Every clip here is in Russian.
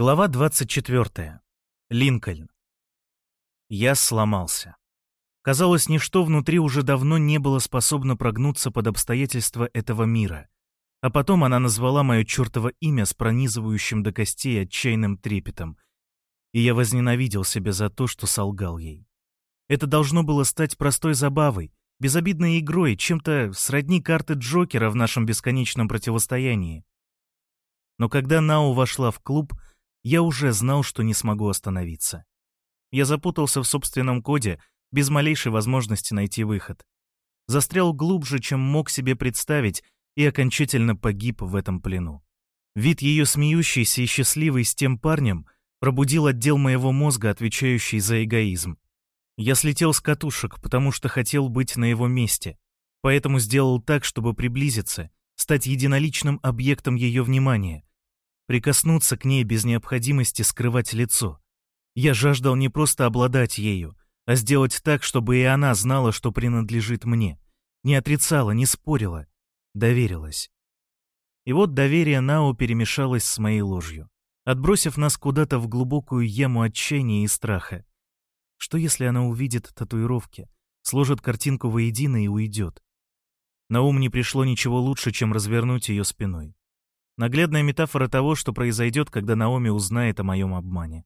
Глава 24. Линкольн. Я сломался. Казалось, ничто внутри уже давно не было способно прогнуться под обстоятельства этого мира. А потом она назвала мое чертово имя с пронизывающим до костей отчаянным трепетом. И я возненавидел себя за то, что солгал ей. Это должно было стать простой забавой, безобидной игрой, чем-то сродни карты Джокера в нашем бесконечном противостоянии. Но когда Нау вошла в клуб — я уже знал, что не смогу остановиться. Я запутался в собственном коде, без малейшей возможности найти выход. Застрял глубже, чем мог себе представить, и окончательно погиб в этом плену. Вид ее смеющейся и счастливой с тем парнем пробудил отдел моего мозга, отвечающий за эгоизм. Я слетел с катушек, потому что хотел быть на его месте, поэтому сделал так, чтобы приблизиться, стать единоличным объектом ее внимания, прикоснуться к ней без необходимости скрывать лицо. Я жаждал не просто обладать ею, а сделать так, чтобы и она знала, что принадлежит мне. Не отрицала, не спорила, доверилась. И вот доверие Нао перемешалось с моей ложью, отбросив нас куда-то в глубокую яму отчаяния и страха. Что если она увидит татуировки, сложит картинку воедино и уйдет? На ум не пришло ничего лучше, чем развернуть ее спиной. Наглядная метафора того, что произойдет, когда Наоми узнает о моем обмане.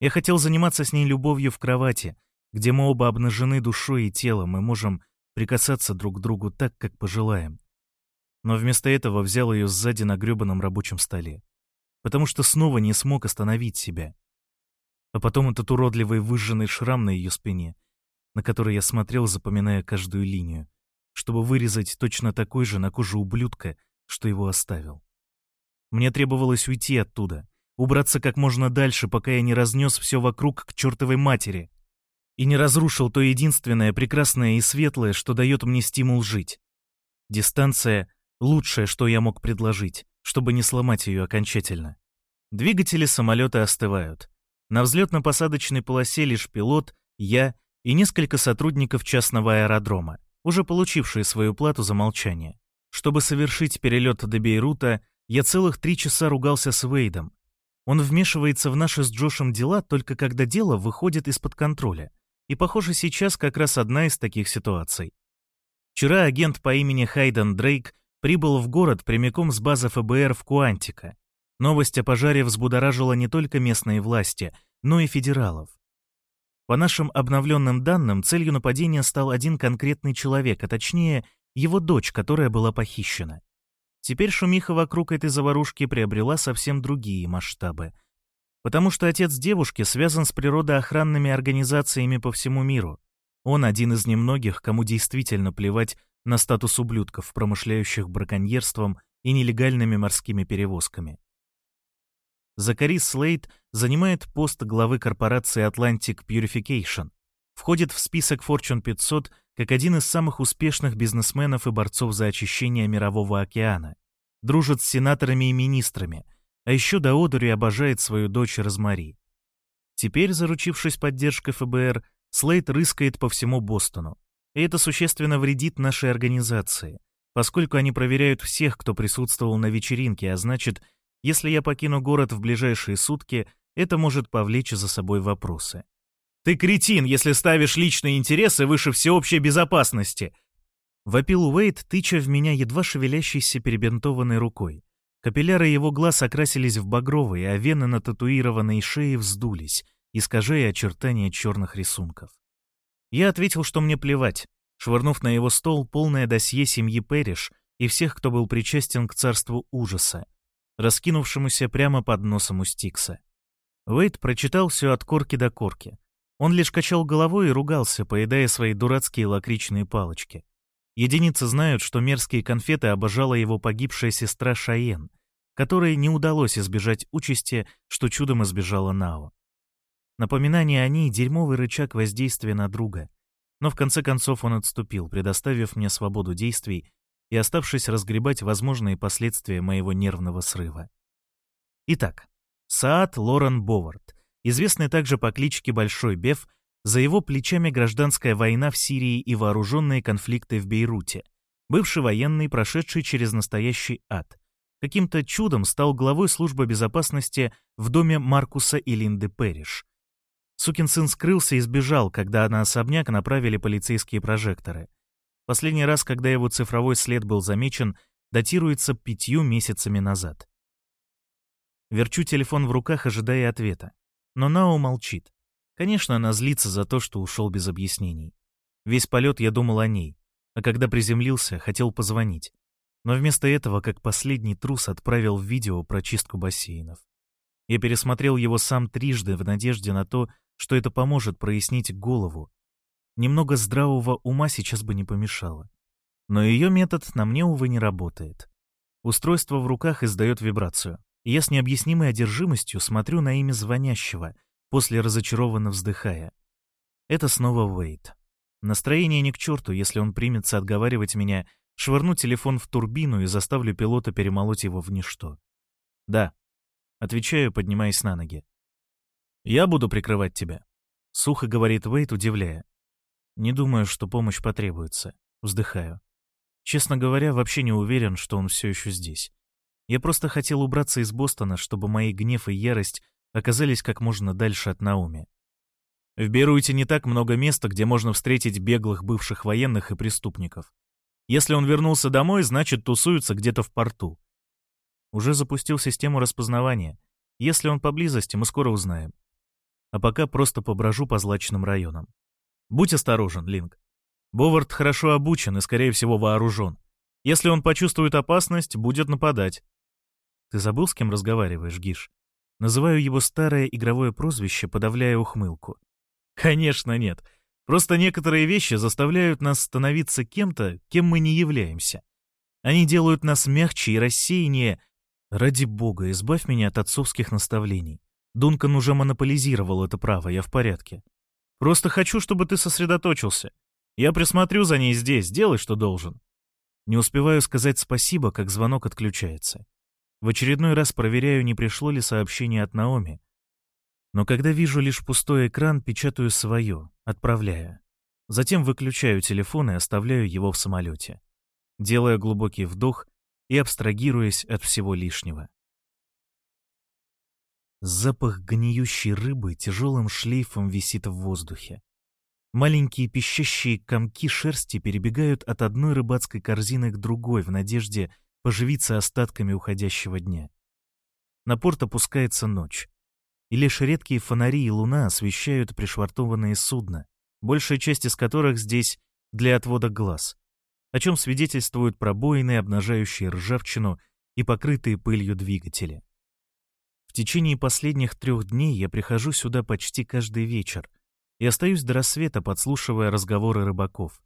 Я хотел заниматься с ней любовью в кровати, где мы оба обнажены душой и телом и можем прикасаться друг к другу так, как пожелаем. Но вместо этого взял ее сзади на гребаном рабочем столе, потому что снова не смог остановить себя. А потом этот уродливый выжженный шрам на ее спине, на который я смотрел, запоминая каждую линию, чтобы вырезать точно такой же на коже ублюдка, что его оставил. Мне требовалось уйти оттуда, убраться как можно дальше, пока я не разнес все вокруг к чертовой матери и не разрушил то единственное прекрасное и светлое, что дает мне стимул жить. Дистанция — лучшее, что я мог предложить, чтобы не сломать ее окончательно. Двигатели самолета остывают. На взлетно-посадочной полосе лишь пилот, я и несколько сотрудников частного аэродрома, уже получившие свою плату за молчание. Чтобы совершить перелет до Бейрута, я целых три часа ругался с Вейдом. Он вмешивается в наши с Джошем дела только когда дело выходит из-под контроля. И, похоже, сейчас как раз одна из таких ситуаций. Вчера агент по имени Хайден Дрейк прибыл в город прямиком с базы ФБР в Куантико. Новость о пожаре взбудоражила не только местные власти, но и федералов. По нашим обновленным данным, целью нападения стал один конкретный человек, а точнее, его дочь, которая была похищена. Теперь шумиха вокруг этой заварушки приобрела совсем другие масштабы. Потому что отец девушки связан с природоохранными организациями по всему миру. Он один из немногих, кому действительно плевать на статус ублюдков, промышляющих браконьерством и нелегальными морскими перевозками. Закари Слейд занимает пост главы корпорации Atlantic Purification, входит в список Fortune 500 как один из самых успешных бизнесменов и борцов за очищение Мирового океана, дружит с сенаторами и министрами, а еще до одури обожает свою дочь Розмари. Теперь, заручившись поддержкой ФБР, Слейд рыскает по всему Бостону. И это существенно вредит нашей организации, поскольку они проверяют всех, кто присутствовал на вечеринке, а значит, если я покину город в ближайшие сутки, это может повлечь за собой вопросы. Ты кретин, если ставишь личные интересы выше всеобщей безопасности!» Вопил Уэйт, тыча в меня едва шевелящейся перебинтованной рукой. Капилляры его глаз окрасились в багровые, а вены на татуированной шее вздулись, искажая очертания черных рисунков. Я ответил, что мне плевать, швырнув на его стол полное досье семьи Перриш и всех, кто был причастен к царству ужаса, раскинувшемуся прямо под носом у Стикса. Уэйт прочитал все от корки до корки, он лишь качал головой и ругался, поедая свои дурацкие лакричные палочки. Единицы знают, что мерзкие конфеты обожала его погибшая сестра Шаен, которой не удалось избежать участи, что чудом избежала Нао. Напоминание о ней — дерьмовый рычаг воздействия на друга. Но в конце концов он отступил, предоставив мне свободу действий и оставшись разгребать возможные последствия моего нервного срыва. Итак, Саад Лорен Бовард — известный также по кличке Большой Беф, за его плечами гражданская война в Сирии и вооруженные конфликты в Бейруте, бывший военный, прошедший через настоящий ад, каким-то чудом стал главой службы безопасности в доме Маркуса и Линды Перриш. Сукин сын скрылся и сбежал, когда на особняк направили полицейские прожекторы. Последний раз, когда его цифровой след был замечен, датируется пятью месяцами назад. Верчу телефон в руках, ожидая ответа. Но Нао молчит. Конечно, она злится за то, что ушел без объяснений. Весь полет я думал о ней, а когда приземлился, хотел позвонить. Но вместо этого, как последний трус, отправил видео про чистку бассейнов. Я пересмотрел его сам трижды в надежде на то, что это поможет прояснить голову. Немного здравого ума сейчас бы не помешало. Но ее метод на мне, увы, не работает. Устройство в руках издает вибрацию я с необъяснимой одержимостью смотрю на имя звонящего, после разочарованно вздыхая. Это снова Уэйт. Настроение не к черту, если он примется отговаривать меня, швырну телефон в турбину и заставлю пилота перемолоть его в ничто. Да. Отвечаю, поднимаясь на ноги. Я буду прикрывать тебя. Сухо говорит Уэйт, удивляя. Не думаю, что помощь потребуется. Вздыхаю. Честно говоря, вообще не уверен, что он все еще здесь. Я просто хотел убраться из Бостона, чтобы мои гнев и ярость оказались как можно дальше от Науми. В Беруйте не так много места, где можно встретить беглых бывших военных и преступников. Если он вернулся домой, значит, тусуется где-то в порту. Уже запустил систему распознавания. Если он поблизости, мы скоро узнаем. А пока просто поброжу по злачным районам. Будь осторожен, Линк. Бовард хорошо обучен и, скорее всего, вооружен. Если он почувствует опасность, будет нападать. Ты забыл, с кем разговариваешь, Гиш? Называю его старое игровое прозвище, подавляя ухмылку. Конечно, нет. Просто некоторые вещи заставляют нас становиться кем-то, кем мы не являемся. Они делают нас мягче и рассеяннее. Ради бога, избавь меня от отцовских наставлений. Дункан уже монополизировал это право, я в порядке. Просто хочу, чтобы ты сосредоточился. Я присмотрю за ней здесь, делай, что должен. Не успеваю сказать спасибо, как звонок отключается. В очередной раз проверяю, не пришло ли сообщение от Наоми. Но когда вижу лишь пустой экран, печатаю свое, отправляя. Затем выключаю телефон и оставляю его в самолете. Делая глубокий вдох и абстрагируясь от всего лишнего. Запах гниющей рыбы тяжелым шлейфом висит в воздухе. Маленькие пищащие комки шерсти перебегают от одной рыбацкой корзины к другой в надежде поживиться остатками уходящего дня. На порт опускается ночь, и лишь редкие фонари и луна освещают пришвартованные судна, большая часть из которых здесь для отвода глаз, о чем свидетельствуют пробоины, обнажающие ржавчину и покрытые пылью двигатели. В течение последних трех дней я прихожу сюда почти каждый вечер и остаюсь до рассвета, подслушивая разговоры рыбаков.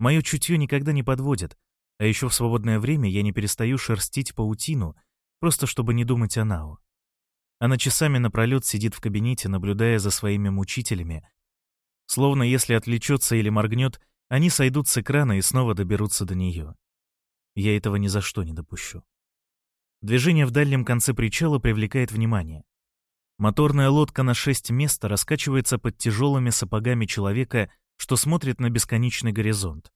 Мое чутье никогда не подводит, а еще в свободное время я не перестаю шерстить паутину, просто чтобы не думать о Нао. Она часами напролет сидит в кабинете, наблюдая за своими мучителями. Словно если отвлечется или моргнет, они сойдут с экрана и снова доберутся до нее. Я этого ни за что не допущу. Движение в дальнем конце причала привлекает внимание. Моторная лодка на шесть мест раскачивается под тяжелыми сапогами человека, что смотрит на бесконечный горизонт.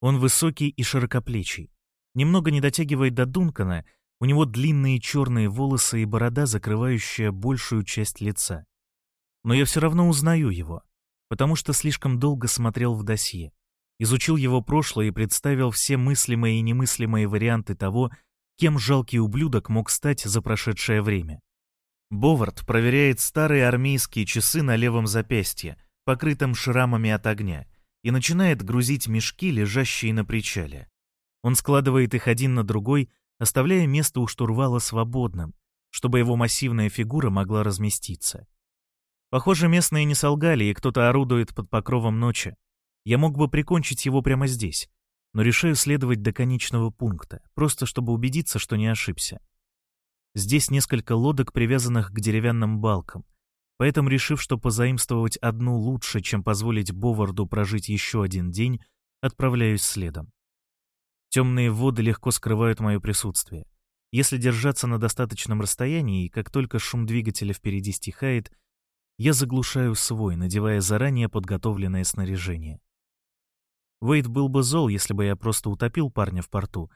Он высокий и широкоплечий. Немного не дотягивает до Дункана, у него длинные черные волосы и борода, закрывающая большую часть лица. Но я все равно узнаю его, потому что слишком долго смотрел в досье, изучил его прошлое и представил все мыслимые и немыслимые варианты того, кем жалкий ублюдок мог стать за прошедшее время. Бовард проверяет старые армейские часы на левом запястье, покрытым шрамами от огня, и начинает грузить мешки, лежащие на причале. Он складывает их один на другой, оставляя место у штурвала свободным, чтобы его массивная фигура могла разместиться. Похоже, местные не солгали, и кто-то орудует под покровом ночи. Я мог бы прикончить его прямо здесь, но решаю следовать до конечного пункта, просто чтобы убедиться, что не ошибся. Здесь несколько лодок, привязанных к деревянным балкам, Поэтому, решив, что позаимствовать одну лучше, чем позволить Боварду прожить еще один день, отправляюсь следом. Темные воды легко скрывают мое присутствие. Если держаться на достаточном расстоянии, и как только шум двигателя впереди стихает, я заглушаю свой, надевая заранее подготовленное снаряжение. Уэйд был бы зол, если бы я просто утопил парня в порту,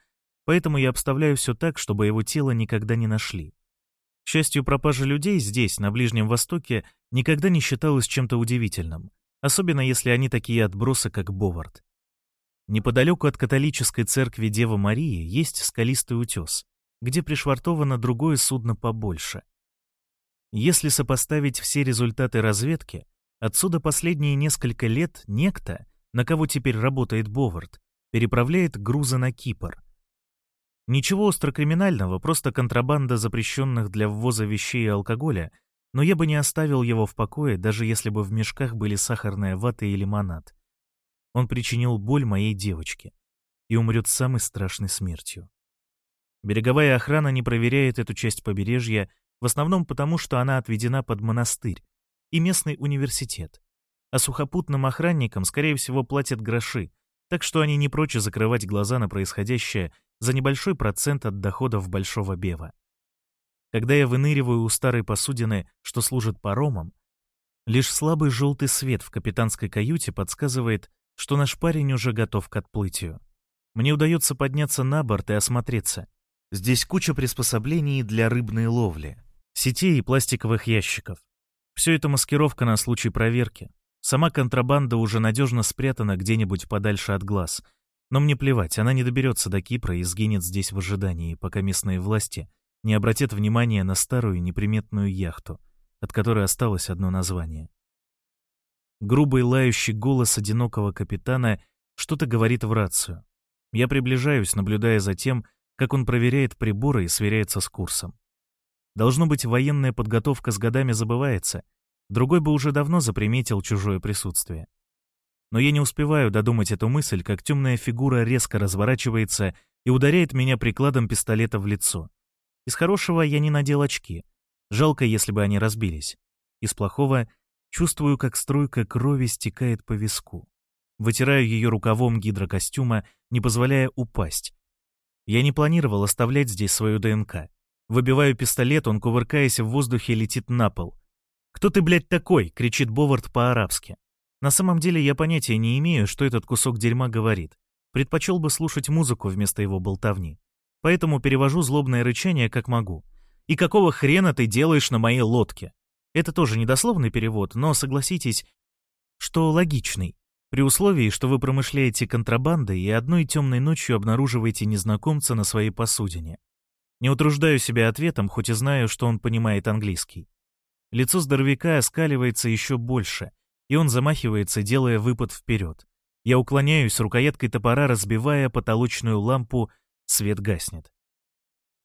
Поэтому я обставляю все так, чтобы его тело никогда не нашли. К счастью, пропажа людей здесь, на Ближнем Востоке, никогда не считалась чем-то удивительным, особенно если они такие отбросы, как Бовард. Неподалеку от католической церкви Девы Марии есть скалистый утес, где пришвартовано другое судно побольше. Если сопоставить все результаты разведки, отсюда последние несколько лет некто, на кого теперь работает Бовард, переправляет грузы на Кипр. Ничего острокриминального, просто контрабанда запрещенных для ввоза вещей и алкоголя, но я бы не оставил его в покое, даже если бы в мешках были сахарная вата и лимонад. Он причинил боль моей девочке и умрет самой страшной смертью. Береговая охрана не проверяет эту часть побережья, в основном потому, что она отведена под монастырь и местный университет. А сухопутным охранникам, скорее всего, платят гроши, так что они не прочь закрывать глаза на происходящее за небольшой процент от доходов Большого Бева. Когда я выныриваю у старой посудины, что служит паромом, лишь слабый желтый свет в капитанской каюте подсказывает, что наш парень уже готов к отплытию. Мне удается подняться на борт и осмотреться. Здесь куча приспособлений для рыбной ловли, сетей и пластиковых ящиков. Все это маскировка на случай проверки. Сама контрабанда уже надежно спрятана где-нибудь подальше от глаз. Но мне плевать, она не доберется до Кипра и сгинет здесь в ожидании, пока местные власти не обратят внимания на старую неприметную яхту, от которой осталось одно название. Грубый лающий голос одинокого капитана что-то говорит в рацию. Я приближаюсь, наблюдая за тем, как он проверяет приборы и сверяется с курсом. Должно быть, военная подготовка с годами забывается. Другой бы уже давно заприметил чужое присутствие. Но я не успеваю додумать эту мысль, как темная фигура резко разворачивается и ударяет меня прикладом пистолета в лицо. Из хорошего я не надел очки. Жалко, если бы они разбились. Из плохого Чувствую, как струйка крови стекает по виску. Вытираю ее рукавом гидрокостюма, не позволяя упасть. Я не планировал оставлять здесь свою ДНК. Выбиваю пистолет, он, кувыркаясь в воздухе, летит на пол. «Кто ты, блядь, такой?» — кричит Бовард по-арабски. На самом деле я понятия не имею, что этот кусок дерьма говорит. Предпочел бы слушать музыку вместо его болтовни. Поэтому перевожу злобное рычание как могу. «И какого хрена ты делаешь на моей лодке?» Это тоже недословный перевод, но согласитесь, что логичный, при условии, что вы промышляете контрабандой и одной темной ночью обнаруживаете незнакомца на своей посудине. Не утруждаю себя ответом, хоть и знаю, что он понимает английский. Лицо здоровяка оскаливается еще больше, и он замахивается, делая выпад вперед. Я уклоняюсь, рукояткой топора разбивая потолочную лампу, свет гаснет.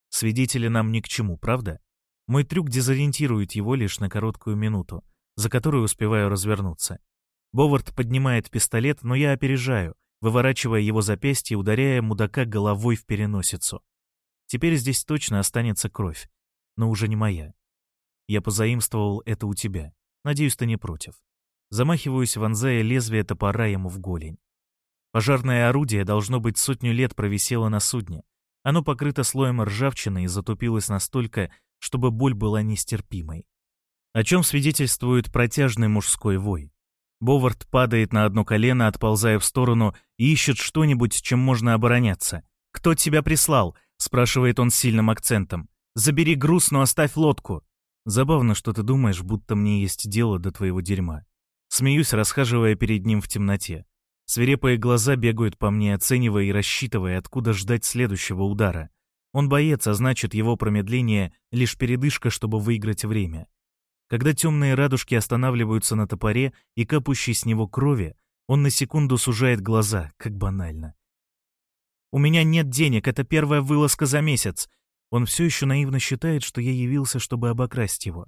Свидетели нам ни к чему, правда? Мой трюк дезориентирует его лишь на короткую минуту, за которую успеваю развернуться. Бовард поднимает пистолет, но я опережаю, выворачивая его запястье ударяя мудака головой в переносицу. Теперь здесь точно останется кровь, но уже не моя. Я позаимствовал это у тебя. Надеюсь, ты не против. Замахиваюсь, вонзая лезвие топора ему в голень. Пожарное орудие, должно быть, сотню лет провисело на судне. Оно покрыто слоем ржавчины и затупилось настолько, чтобы боль была нестерпимой. О чем свидетельствует протяжный мужской вой. Бовард падает на одно колено, отползая в сторону, и ищет что-нибудь, чем можно обороняться. «Кто тебя прислал?» — спрашивает он с сильным акцентом. «Забери груз, но оставь лодку». Забавно, что ты думаешь, будто мне есть дело до твоего дерьма. Смеюсь, расхаживая перед ним в темноте. Свирепые глаза бегают по мне, оценивая и рассчитывая, откуда ждать следующего удара. Он боец, а значит, его промедление — лишь передышка, чтобы выиграть время. Когда темные радужки останавливаются на топоре и капающей с него крови, он на секунду сужает глаза, как банально. «У меня нет денег, это первая вылазка за месяц». Он все еще наивно считает, что я явился, чтобы обокрасть его.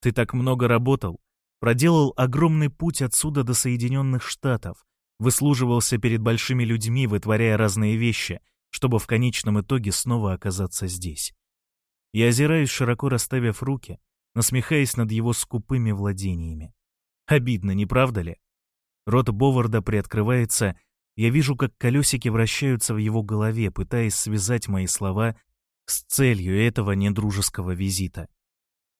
«Ты так много работал, проделал огромный путь отсюда до Соединенных Штатов, выслуживался перед большими людьми, вытворяя разные вещи, чтобы в конечном итоге снова оказаться здесь. Я озираюсь, широко расставив руки, насмехаясь над его скупыми владениями. Обидно, не правда ли? Рот Боварда приоткрывается, я вижу, как колесики вращаются в его голове, пытаясь связать мои слова с целью этого недружеского визита.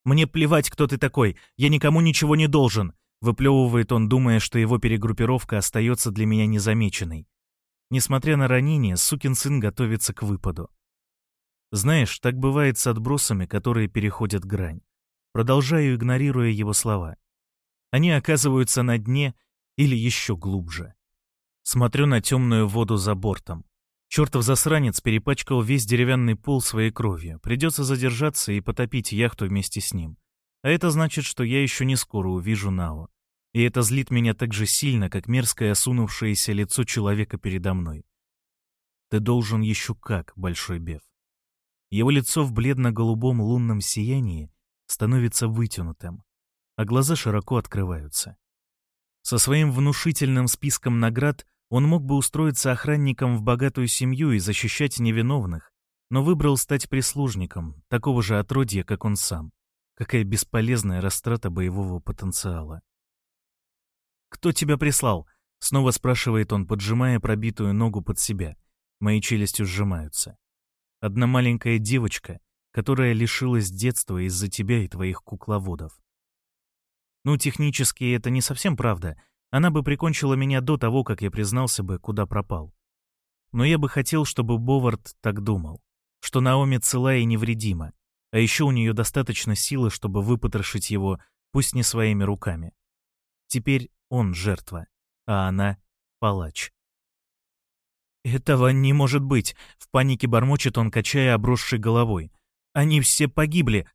«Мне плевать, кто ты такой, я никому ничего не должен», выплевывает он, думая, что его перегруппировка остается для меня незамеченной. Несмотря на ранение, сукин сын готовится к выпаду. Знаешь, так бывает с отбросами, которые переходят грань. Продолжаю, игнорируя его слова. Они оказываются на дне или еще глубже. Смотрю на темную воду за бортом. Чертов засранец перепачкал весь деревянный пол своей кровью. Придется задержаться и потопить яхту вместе с ним. А это значит, что я еще не скоро увижу Нао. И это злит меня так же сильно, как мерзкое осунувшееся лицо человека передо мной. Ты должен еще как, Большой Беф. Его лицо в бледно-голубом лунном сиянии становится вытянутым, а глаза широко открываются. Со своим внушительным списком наград он мог бы устроиться охранником в богатую семью и защищать невиновных, но выбрал стать прислужником, такого же отродья, как он сам. Какая бесполезная растрата боевого потенциала. «Кто тебя прислал?» — снова спрашивает он, поджимая пробитую ногу под себя. Мои челюсти сжимаются. «Одна маленькая девочка, которая лишилась детства из-за тебя и твоих кукловодов». Ну, технически это не совсем правда — она бы прикончила меня до того, как я признался бы, куда пропал. Но я бы хотел, чтобы Бовард так думал, что Наоми цела и невредима, а еще у нее достаточно силы, чтобы выпотрошить его, пусть не своими руками. Теперь он жертва, а она — палач. «Этого не может быть!» — в панике бормочет он, качая обросшей головой. «Они все погибли!»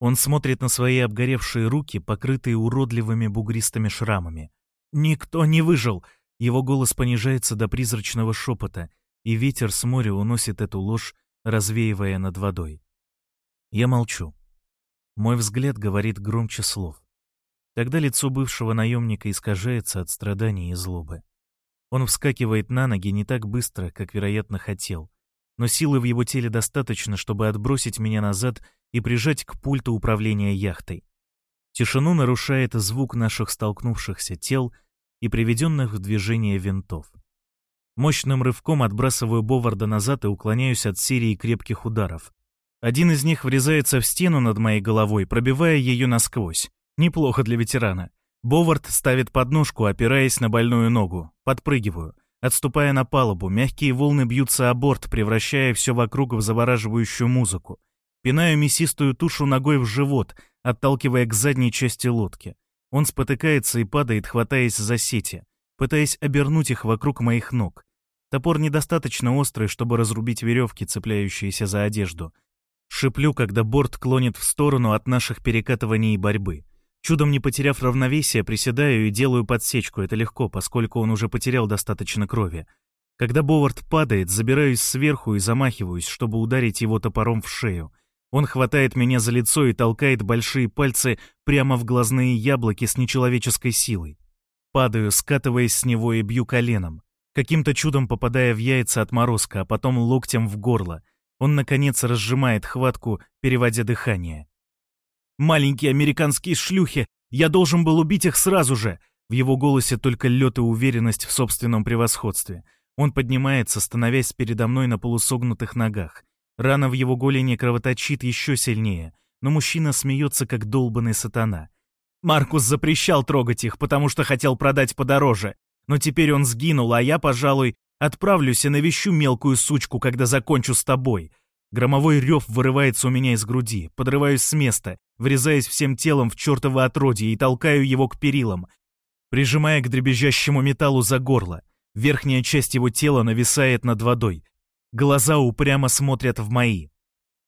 Он смотрит на свои обгоревшие руки, покрытые уродливыми бугристыми шрамами. «Никто не выжил!» Его голос понижается до призрачного шепота, и ветер с моря уносит эту ложь, развеивая над водой. Я молчу. Мой взгляд говорит громче слов. Тогда лицо бывшего наемника искажается от страданий и злобы. Он вскакивает на ноги не так быстро, как, вероятно, хотел, но силы в его теле достаточно, чтобы отбросить меня назад и прижать к пульту управления яхтой. Тишину нарушает звук наших столкнувшихся тел и приведенных в движение винтов. Мощным рывком отбрасываю Боварда назад и уклоняюсь от серии крепких ударов. Один из них врезается в стену над моей головой, пробивая ее насквозь. Неплохо для ветерана. Бовард ставит подножку, опираясь на больную ногу. Подпрыгиваю. Отступая на палубу, мягкие волны бьются о борт, превращая все вокруг в завораживающую музыку. Пинаю мясистую тушу ногой в живот, отталкивая к задней части лодки. Он спотыкается и падает, хватаясь за сети, пытаясь обернуть их вокруг моих ног. Топор недостаточно острый, чтобы разрубить веревки, цепляющиеся за одежду. Шиплю, когда борт клонит в сторону от наших перекатываний и борьбы. Чудом не потеряв равновесие, приседаю и делаю подсечку. Это легко, поскольку он уже потерял достаточно крови. Когда Бовард падает, забираюсь сверху и замахиваюсь, чтобы ударить его топором в шею. Он хватает меня за лицо и толкает большие пальцы прямо в глазные яблоки с нечеловеческой силой. Падаю, скатываясь с него и бью коленом, каким-то чудом попадая в яйца отморозка, а потом локтем в горло. Он, наконец, разжимает хватку, переводя дыхание. «Маленькие американские шлюхи! Я должен был убить их сразу же!» В его голосе только лед и уверенность в собственном превосходстве. Он поднимается, становясь передо мной на полусогнутых ногах. Рана в его голени кровоточит еще сильнее, но мужчина смеется, как долбанный сатана. Маркус запрещал трогать их, потому что хотел продать подороже. Но теперь он сгинул, а я, пожалуй, отправлюсь и навещу мелкую сучку, когда закончу с тобой. Громовой рев вырывается у меня из груди, подрываюсь с места, врезаясь всем телом в чертово отродье и толкаю его к перилам, прижимая к дребезжащему металлу за горло. Верхняя часть его тела нависает над водой, Глаза упрямо смотрят в мои.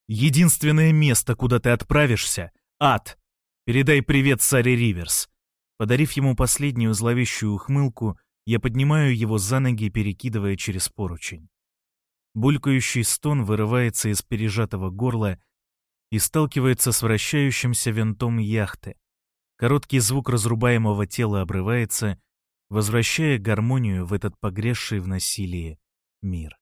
Единственное место, куда ты отправишься — ад. Передай привет Саре Риверс. Подарив ему последнюю зловещую ухмылку, я поднимаю его за ноги, перекидывая через поручень. Булькающий стон вырывается из пережатого горла и сталкивается с вращающимся винтом яхты. Короткий звук разрубаемого тела обрывается, возвращая гармонию в этот погрязший в насилии мир.